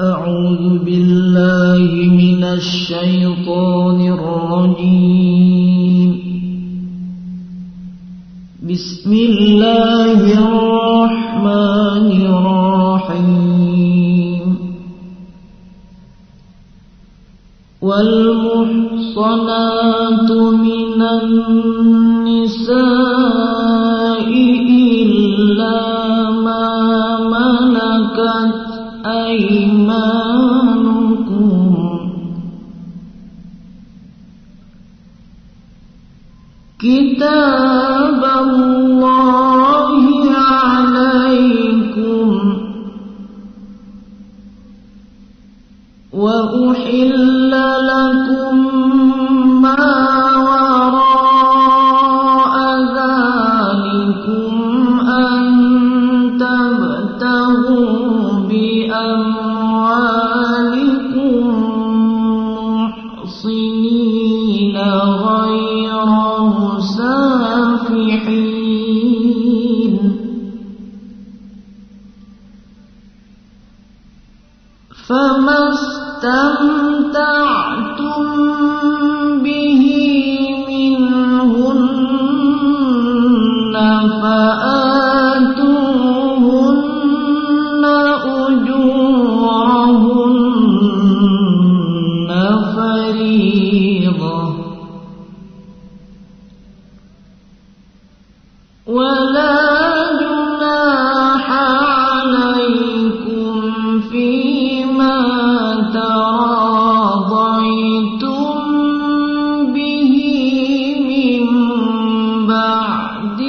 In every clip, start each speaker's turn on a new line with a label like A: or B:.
A: أعوذ بالله من الشيطان الرجيم. بسم الله الرحمن الرحيم. والمحصنات من النساء إلا ما ملكت أيمانكم كتاب بعد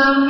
A: وأن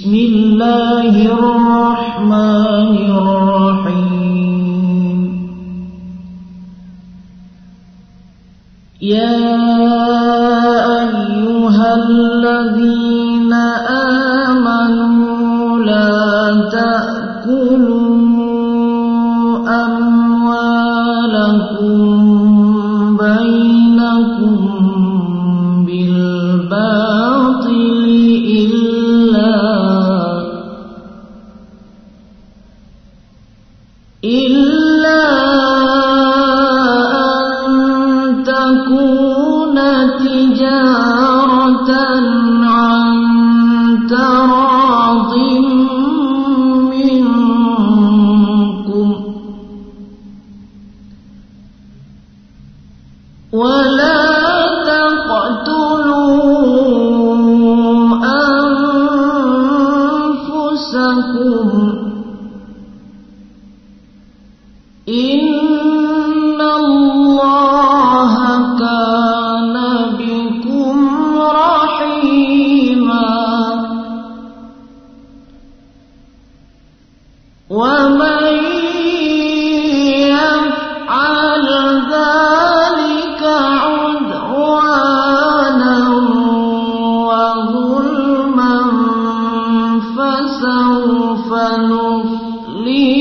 A: بسم الله الرحمن الرحيم. يا أيها الذين إلا سوف نفليه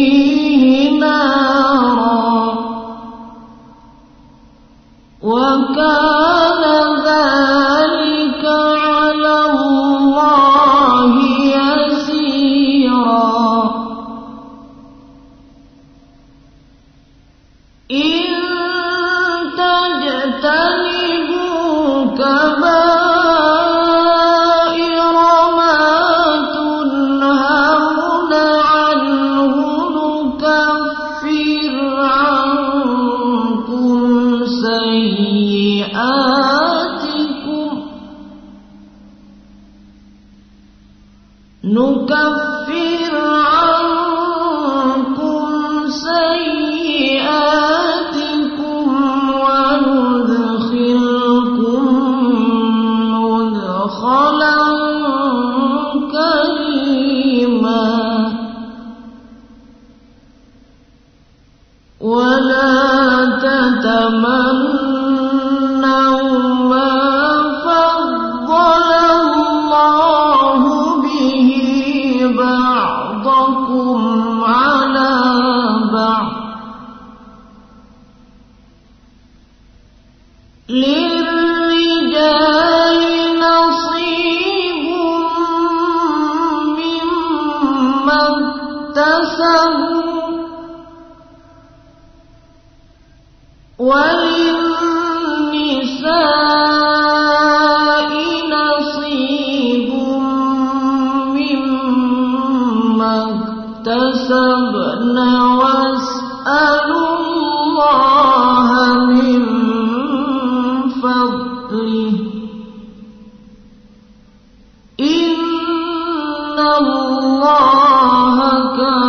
A: الله كان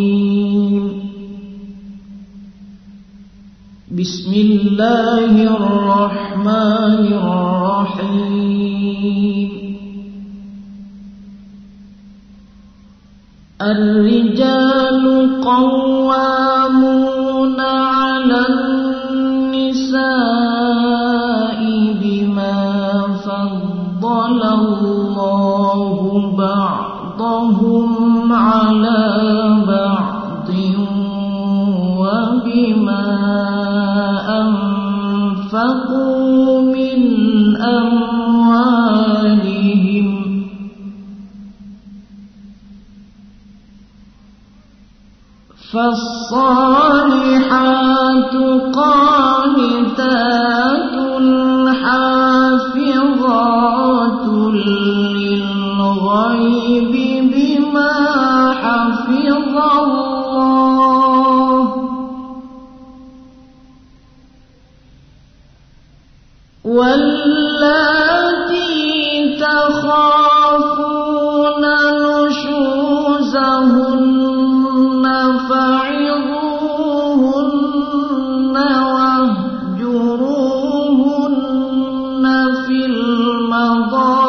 A: الله الرحمن الرحيم. الرجال قوامون على النساء بما فضل الله بعضهم على قضى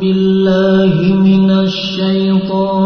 A: بالله من الشيطان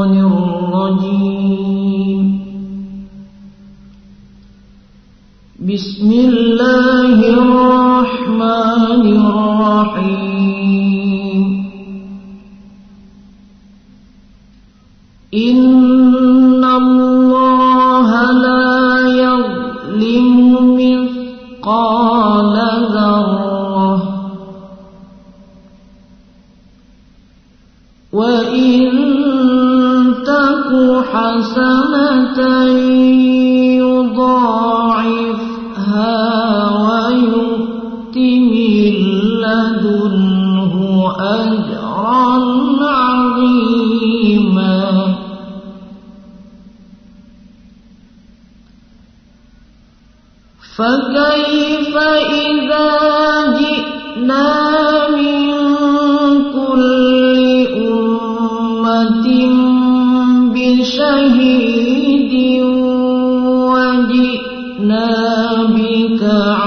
A: أنت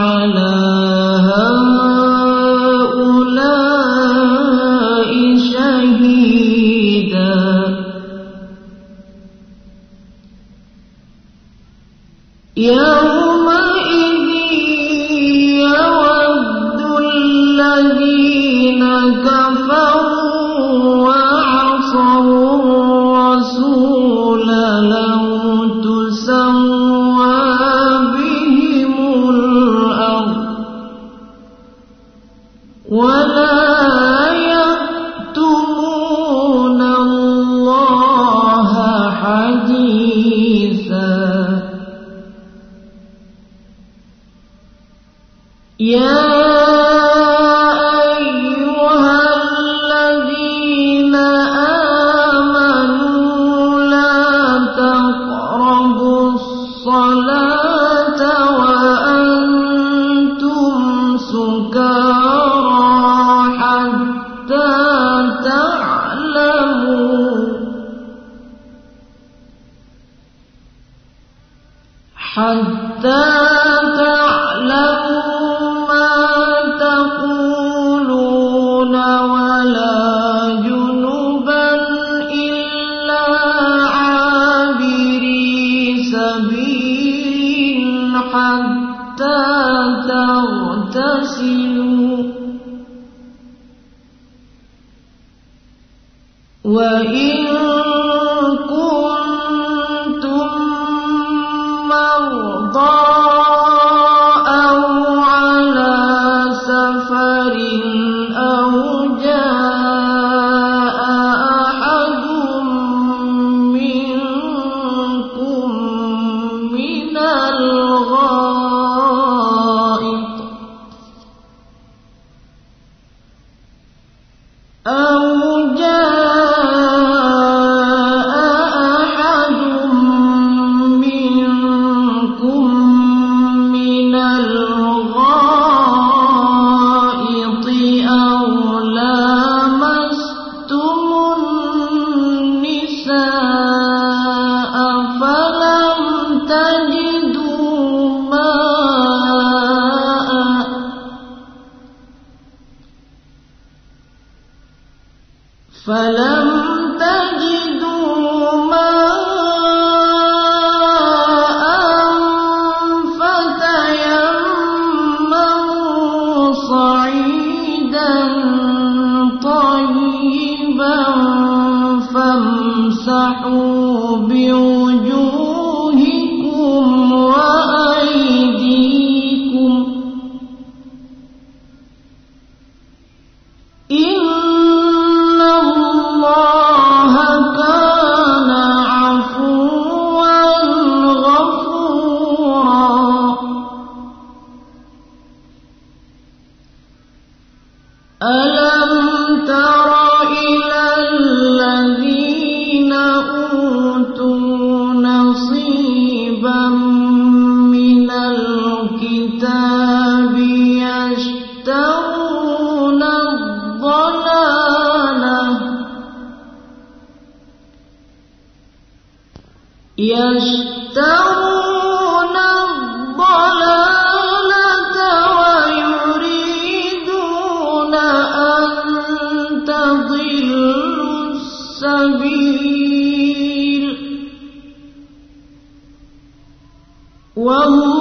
A: والله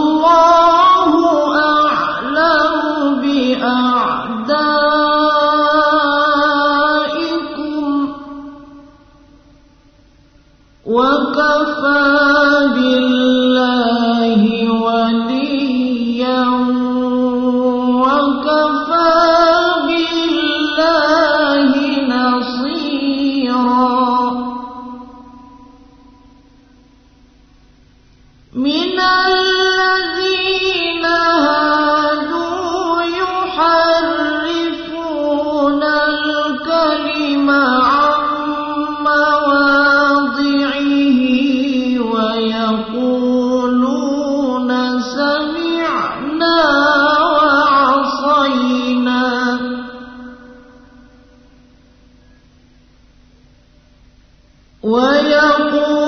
A: قل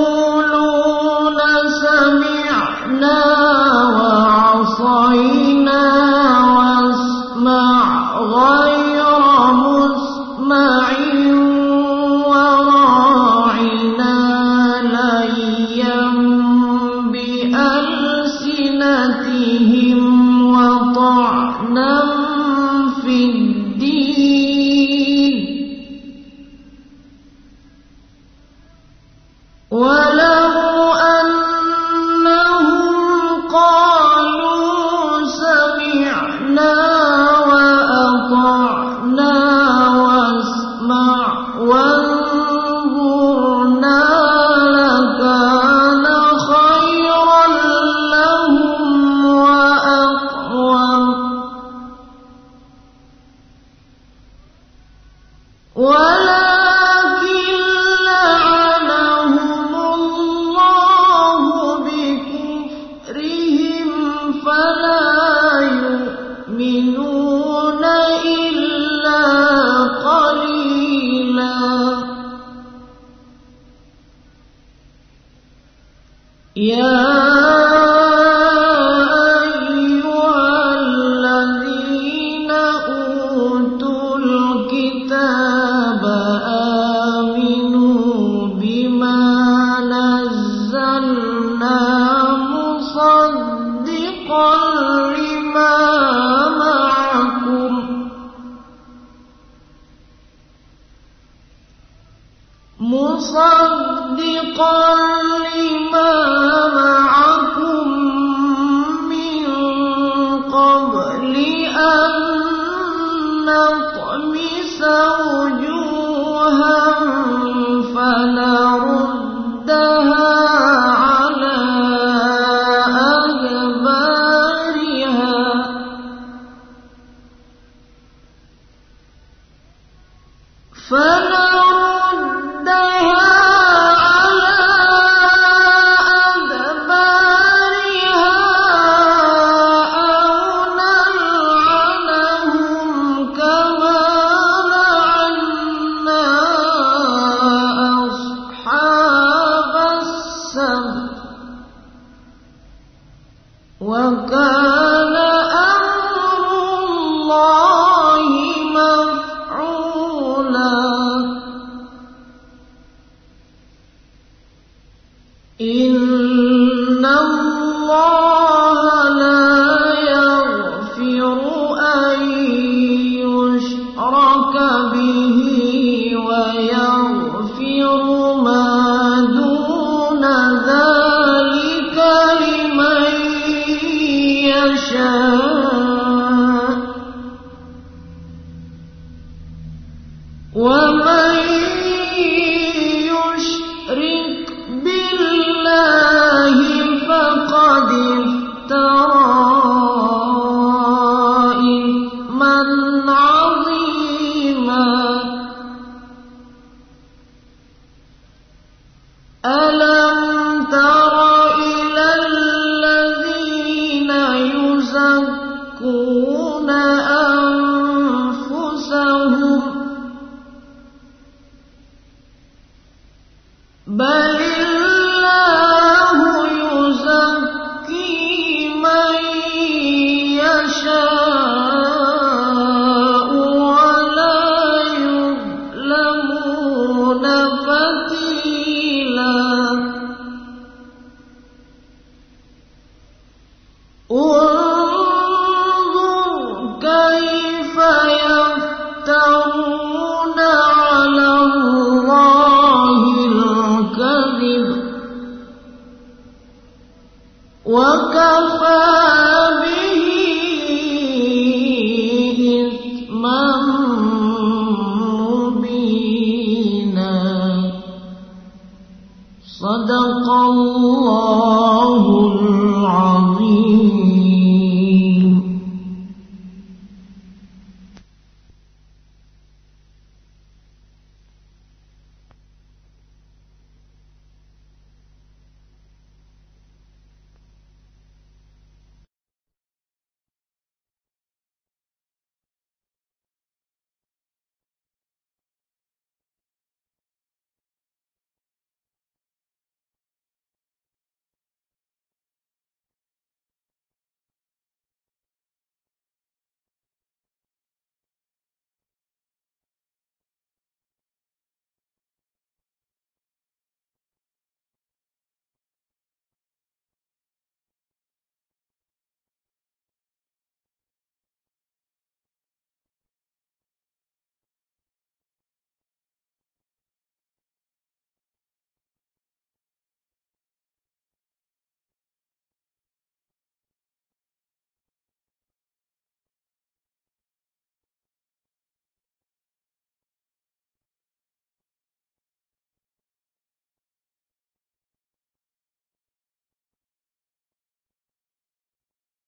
A: يشرك به